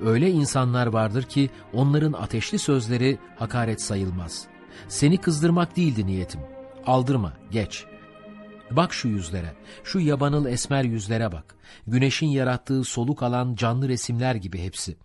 Öyle insanlar vardır ki onların ateşli sözleri hakaret sayılmaz. Seni kızdırmak değildi niyetim. Aldırma, geç. Bak şu yüzlere, şu yabanıl esmer yüzlere bak. Güneşin yarattığı soluk alan canlı resimler gibi hepsi.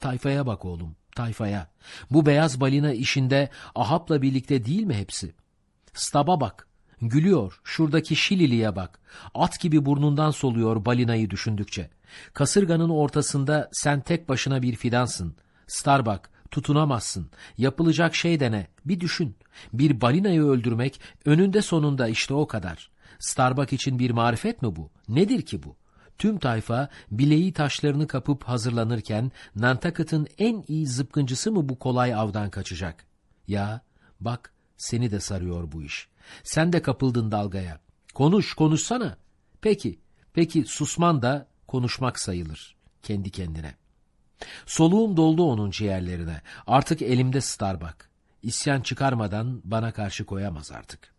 Tayfaya bak oğlum, tayfaya. Bu beyaz balina işinde Ahap'la birlikte değil mi hepsi? Stab'a bak, gülüyor, şuradaki Şilili'ye bak. At gibi burnundan soluyor balinayı düşündükçe. Kasırganın ortasında sen tek başına bir fidansın. Starbuck, tutunamazsın. Yapılacak şey de ne? Bir düşün. Bir balinayı öldürmek önünde sonunda işte o kadar. Starbuck için bir marifet mi bu? Nedir ki bu? Tüm tayfa bileği taşlarını kapıp hazırlanırken Nantucket'ın en iyi zıpkıncısı mı bu kolay avdan kaçacak? Ya bak seni de sarıyor bu iş. Sen de kapıldın dalgaya. Konuş konuşsana. Peki peki susman da konuşmak sayılır kendi kendine. Soluğum doldu onun ciğerlerine. Artık elimde Starbuck. İsyan çıkarmadan bana karşı koyamaz artık.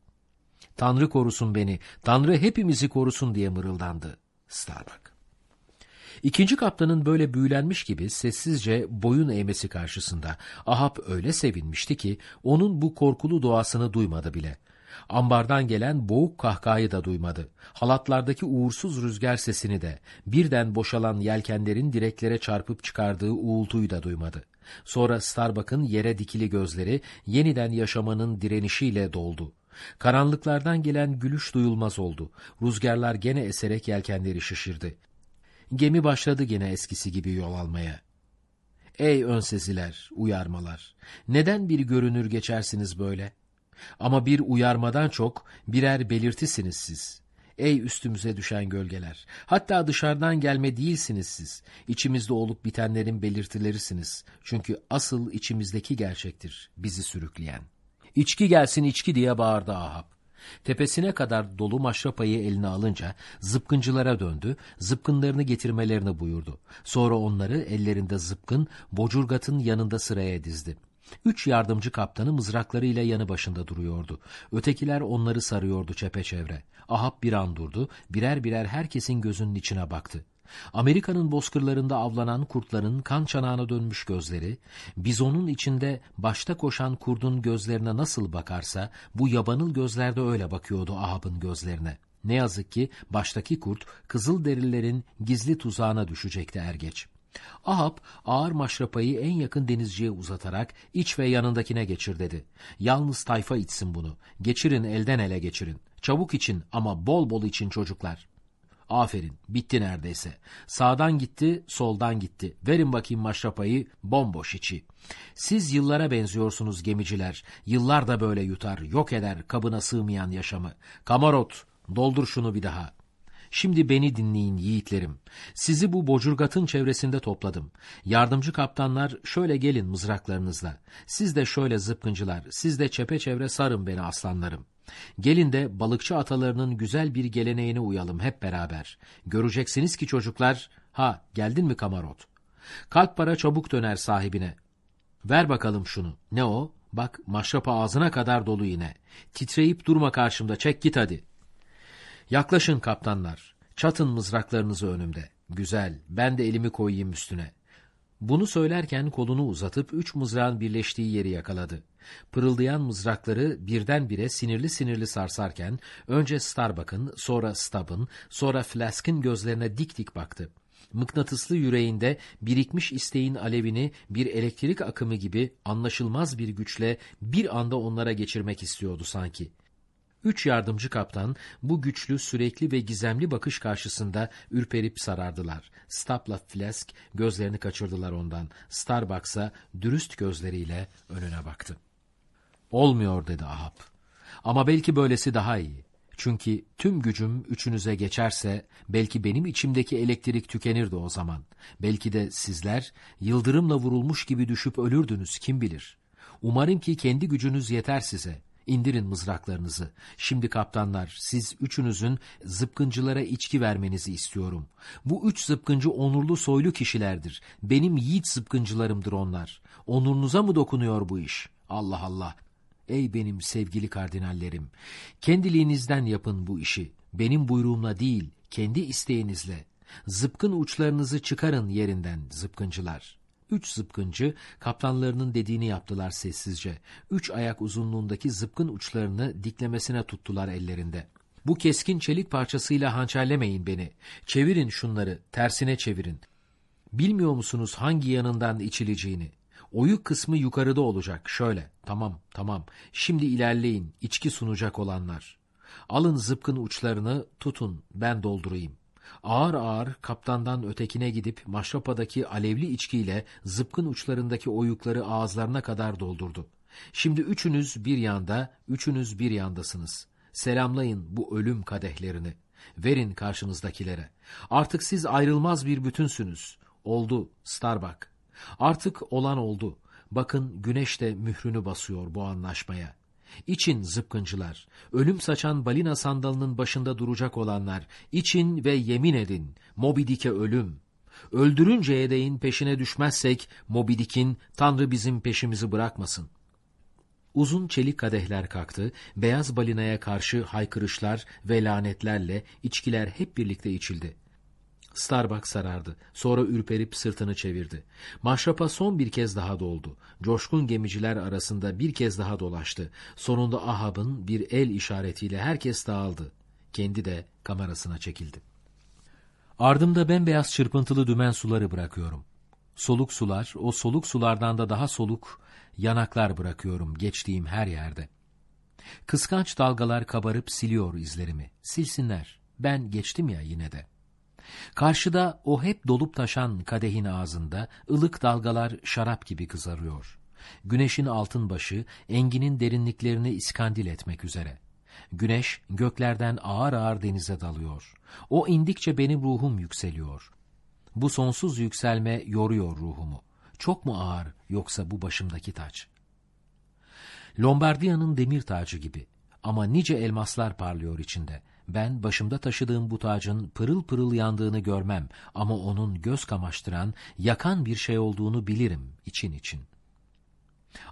Tanrı korusun beni, Tanrı hepimizi korusun diye mırıldandı Starbuck. İkinci kaptanın böyle büyülenmiş gibi sessizce boyun eğmesi karşısında Ahab öyle sevinmişti ki onun bu korkulu doğasını duymadı bile. Ambardan gelen boğuk kahkahayı da duymadı. Halatlardaki uğursuz rüzgar sesini de, birden boşalan yelkenlerin direklere çarpıp çıkardığı uğultuyu da duymadı. Sonra Starbuck'ın yere dikili gözleri yeniden yaşamanın direnişiyle doldu. Karanlıklardan gelen gülüş duyulmaz oldu. Rüzgarlar gene eserek yelkenleri şişirdi. Gemi başladı gene eskisi gibi yol almaya. Ey önseziler, uyarmalar! Neden bir görünür geçersiniz böyle? Ama bir uyarmadan çok birer belirtisiniz siz. Ey üstümüze düşen gölgeler! Hatta dışarıdan gelme değilsiniz siz. İçimizde olup bitenlerin belirtilerisiniz. Çünkü asıl içimizdeki gerçektir bizi sürükleyen. İçki gelsin içki diye bağırdı Ahab. Tepesine kadar dolu maşrapayı eline alınca zıpkıncılara döndü, zıpkınlarını getirmelerini buyurdu. Sonra onları ellerinde zıpkın, bocurgatın yanında sıraya dizdi. Üç yardımcı kaptanı mızraklarıyla yanı başında duruyordu. Ötekiler onları sarıyordu çepeçevre. Ahab bir an durdu, birer birer herkesin gözünün içine baktı. Amerika'nın bozkırlarında avlanan kurtların kan çanağına dönmüş gözleri, bizonun içinde başta koşan kurdun gözlerine nasıl bakarsa, bu yabanıl gözlerde öyle bakıyordu Ahab'ın gözlerine. Ne yazık ki baştaki kurt, kızıl derilerin gizli tuzağına düşecekti er geç. Ahab ağır maşrapayı en yakın denizciye uzatarak iç ve yanındakine geçir dedi. Yalnız tayfa içsin bunu. Geçirin elden ele geçirin. Çabuk için ama bol bol için çocuklar. Aferin, bitti neredeyse. Sağdan gitti, soldan gitti. Verin bakayım maşrapayı, bomboş içi. Siz yıllara benziyorsunuz gemiciler. Yıllar da böyle yutar, yok eder kabına sığmayan yaşamı. Kamarot, doldur şunu bir daha. Şimdi beni dinleyin yiğitlerim. Sizi bu bocurgatın çevresinde topladım. Yardımcı kaptanlar şöyle gelin mızraklarınızla. Siz de şöyle zıpkıncılar, siz de çepeçevre sarın beni aslanlarım. Gelin de balıkçı atalarının güzel bir geleneğine uyalım hep beraber. Göreceksiniz ki çocuklar, ha geldin mi kamarot? Kalp para çabuk döner sahibine. Ver bakalım şunu. Ne o? Bak maşrapa ağzına kadar dolu yine. Titreyip durma karşımda çek git hadi. Yaklaşın kaptanlar. Çatın mızraklarınızı önümde. Güzel, ben de elimi koyayım üstüne. Bunu söylerken kolunu uzatıp üç mızrağın birleştiği yeri yakaladı. Pırıldayan mızrakları birdenbire sinirli sinirli sarsarken önce Starbuck'ın, sonra Stubb'ın, sonra Flask'ın gözlerine dik dik baktı. Mıknatıslı yüreğinde birikmiş isteğin alevini bir elektrik akımı gibi anlaşılmaz bir güçle bir anda onlara geçirmek istiyordu sanki. Üç yardımcı kaptan bu güçlü, sürekli ve gizemli bakış karşısında ürperip sarardılar. Stapla Flask gözlerini kaçırdılar ondan. Starbucks'a dürüst gözleriyle önüne baktı. Olmuyor dedi Ahab. Ama belki böylesi daha iyi. Çünkü tüm gücüm üçünüze geçerse belki benim içimdeki elektrik tükenirdi o zaman. Belki de sizler yıldırımla vurulmuş gibi düşüp ölürdünüz kim bilir. Umarım ki kendi gücünüz yeter size. İndirin mızraklarınızı. Şimdi kaptanlar, siz üçünüzün zıpkıncılara içki vermenizi istiyorum. Bu üç zıpkıncı onurlu soylu kişilerdir. Benim yiğit zıpkıncılarımdır onlar. Onurunuza mı dokunuyor bu iş? Allah Allah. Ey benim sevgili kardinallerim, kendiliğinizden yapın bu işi. Benim buyruğumla değil, kendi isteğinizle. Zıpkın uçlarınızı çıkarın yerinden zıpkıncılar. Üç zıpkıncı kaptanlarının dediğini yaptılar sessizce. Üç ayak uzunluğundaki zıpkın uçlarını diklemesine tuttular ellerinde. Bu keskin çelik parçasıyla hançerlemeyin beni. Çevirin şunları, tersine çevirin. Bilmiyor musunuz hangi yanından içileceğini? Oyuk kısmı yukarıda olacak. Şöyle. Tamam, tamam. Şimdi ilerleyin. içki sunacak olanlar. Alın zıpkın uçlarını, tutun. Ben doldurayım. Ağır ağır kaptandan ötekine gidip maşrapadaki alevli içkiyle zıpkın uçlarındaki oyukları ağızlarına kadar doldurdu. Şimdi üçünüz bir yanda, üçünüz bir yandasınız. Selamlayın bu ölüm kadehlerini. Verin karşınızdakilere. Artık siz ayrılmaz bir bütünsünüz. Oldu Starbuck. Artık olan oldu. Bakın güneş de mührünü basıyor bu anlaşmaya. İçin zıpkıncılar, ölüm saçan balina sandalının başında duracak olanlar, için ve yemin edin, Moby Dick'e ölüm. Öldürünceye değin peşine düşmezsek, Moby Dick'in Tanrı bizim peşimizi bırakmasın. Uzun çelik kadehler kalktı, beyaz balinaya karşı haykırışlar ve lanetlerle içkiler hep birlikte içildi. Starbuck sarardı. Sonra ürperip sırtını çevirdi. Maşrapa son bir kez daha doldu. Coşkun gemiciler arasında bir kez daha dolaştı. Sonunda Ahab'ın bir el işaretiyle herkes dağıldı. Kendi de kamerasına çekildi. Ardımda bembeyaz çırpıntılı dümen suları bırakıyorum. Soluk sular, o soluk sulardan da daha soluk yanaklar bırakıyorum geçtiğim her yerde. Kıskanç dalgalar kabarıp siliyor izlerimi. Silsinler. Ben geçtim ya yine de. Karşıda o hep dolup taşan kadehin ağzında ılık dalgalar şarap gibi kızarıyor. Güneşin altın başı enginin derinliklerini iskandil etmek üzere. Güneş göklerden ağır ağır denize dalıyor. O indikçe benim ruhum yükseliyor. Bu sonsuz yükselme yoruyor ruhumu. Çok mu ağır yoksa bu başımdaki taç? Lombardiya'nın demir tacı gibi ama nice elmaslar parlıyor içinde. Ben başımda taşıdığım bu tacın pırıl pırıl yandığını görmem ama onun göz kamaştıran, yakan bir şey olduğunu bilirim için için.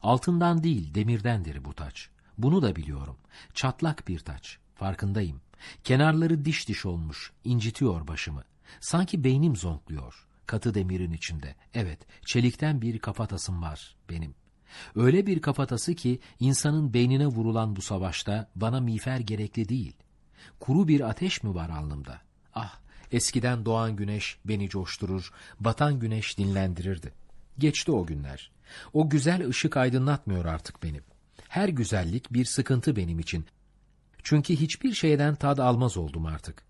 Altından değil, demirdendir bu taç. Bunu da biliyorum. Çatlak bir taç. Farkındayım. Kenarları diş diş olmuş, incitiyor başımı. Sanki beynim zonkluyor. Katı demirin içinde. Evet, çelikten bir kafatasım var benim. Öyle bir kafatası ki insanın beynine vurulan bu savaşta bana miğfer gerekli değil. Kuru bir ateş mi var alnımda? Ah, eskiden doğan güneş beni coşturur, batan güneş dinlendirirdi. Geçti o günler. O güzel ışık aydınlatmıyor artık benim. Her güzellik bir sıkıntı benim için. Çünkü hiçbir şeyden tad almaz oldum artık.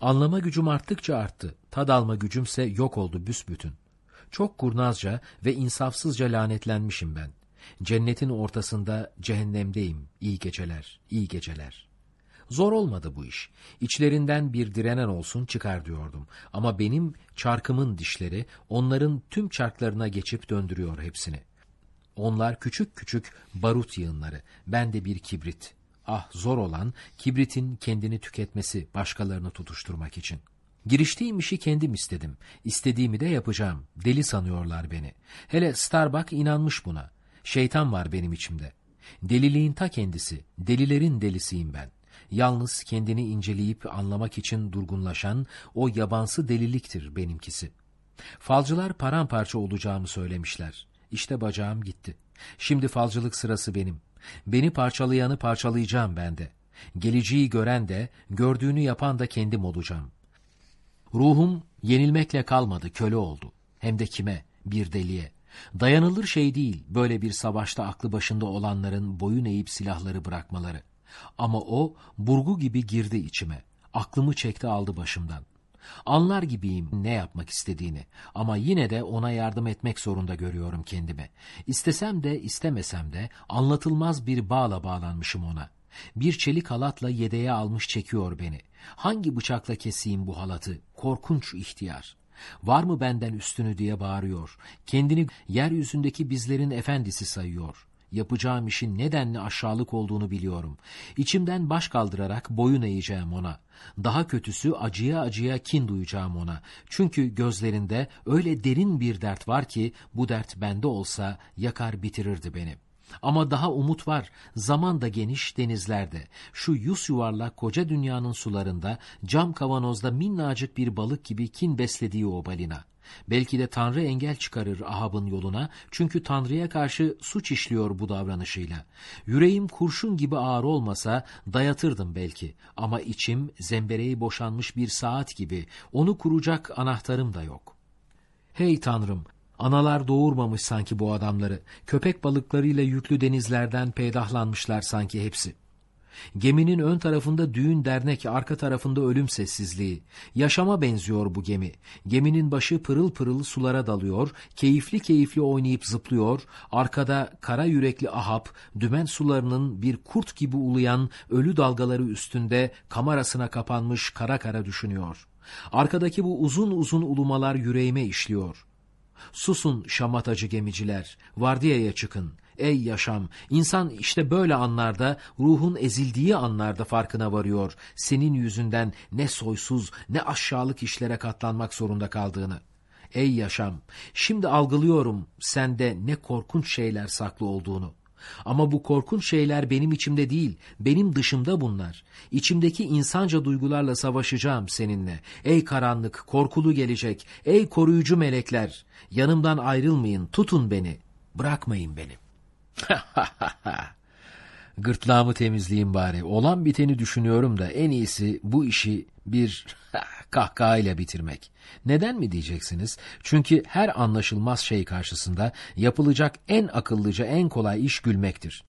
Anlama gücüm arttıkça arttı. Tad alma gücümse yok oldu büsbütün. Çok kurnazca ve insafsızca lanetlenmişim ben. Cennetin ortasında cehennemdeyim. İyi geceler, iyi geceler. Zor olmadı bu iş. İçlerinden bir direnen olsun çıkar diyordum. Ama benim çarkımın dişleri onların tüm çarklarına geçip döndürüyor hepsini. Onlar küçük küçük barut yığınları. Ben de bir kibrit. Ah zor olan kibritin kendini tüketmesi başkalarını tutuşturmak için. Giriştiğim işi kendim istedim. İstediğimi de yapacağım. Deli sanıyorlar beni. Hele Starbuck inanmış buna. Şeytan var benim içimde. Deliliğin ta kendisi. Delilerin delisiyim ben. Yalnız kendini inceleyip anlamak için durgunlaşan o yabansı deliliktir benimkisi. Falcılar paramparça olacağımı söylemişler. İşte bacağım gitti. Şimdi falcılık sırası benim. Beni parçalayanı parçalayacağım ben de. Geleceği gören de, gördüğünü yapan da kendim olacağım. Ruhum yenilmekle kalmadı, köle oldu. Hem de kime? Bir deliye. Dayanılır şey değil böyle bir savaşta aklı başında olanların boyun eğip silahları bırakmaları. Ama o burgu gibi girdi içime. Aklımı çekti aldı başımdan. Anlar gibiyim ne yapmak istediğini ama yine de ona yardım etmek zorunda görüyorum kendimi. İstesem de istemesem de anlatılmaz bir bağla bağlanmışım ona. Bir çelik halatla yedeğe almış çekiyor beni. Hangi bıçakla keseyim bu halatı? Korkunç ihtiyar. Var mı benden üstünü diye bağırıyor. Kendini yeryüzündeki bizlerin efendisi sayıyor. Yapacağım işin nedenli aşağılık olduğunu biliyorum. İçimden baş kaldırarak boyun eğeceğim ona. Daha kötüsü acıya acıya kin duyacağım ona. Çünkü gözlerinde öyle derin bir dert var ki bu dert bende olsa yakar bitirirdi beni. Ama daha umut var. Zaman da geniş denizlerde. Şu yus yuvarlak koca dünyanın sularında cam kavanozda minnacık bir balık gibi kin beslediği o balina. Belki de Tanrı engel çıkarır Ahab'ın yoluna çünkü Tanrı'ya karşı suç işliyor bu davranışıyla. Yüreğim kurşun gibi ağır olmasa dayatırdım belki ama içim zembereği boşanmış bir saat gibi onu kuracak anahtarım da yok. Hey Tanrım! Analar doğurmamış sanki bu adamları. Köpek balıklarıyla yüklü denizlerden peydahlanmışlar sanki hepsi. Geminin ön tarafında düğün dernek, arka tarafında ölüm sessizliği. Yaşama benziyor bu gemi. Geminin başı pırıl pırıl sulara dalıyor, keyifli keyifli oynayıp zıplıyor. Arkada kara yürekli Ahab, dümen sularının bir kurt gibi uluyan ölü dalgaları üstünde kamerasına kapanmış kara kara düşünüyor. Arkadaki bu uzun uzun ulumalar yüreğime işliyor. Susun şamatacı gemiciler, vardiyaya çıkın. Ey yaşam, insan işte böyle anlarda, ruhun ezildiği anlarda farkına varıyor. Senin yüzünden ne soysuz ne aşağılık işlere katlanmak zorunda kaldığını. Ey yaşam, şimdi algılıyorum sende ne korkunç şeyler saklı olduğunu. Ama bu korkunç şeyler benim içimde değil, benim dışımda bunlar. İçimdeki insanca duygularla savaşacağım seninle. Ey karanlık, korkulu gelecek, ey koruyucu melekler. Yanımdan ayrılmayın, tutun beni, bırakmayın beni. Gırtlağımı temizleyeyim bari. Olan biteni düşünüyorum da en iyisi bu işi bir kahkahayla bitirmek. Neden mi diyeceksiniz? Çünkü her anlaşılmaz şey karşısında yapılacak en akıllıca, en kolay iş gülmektir.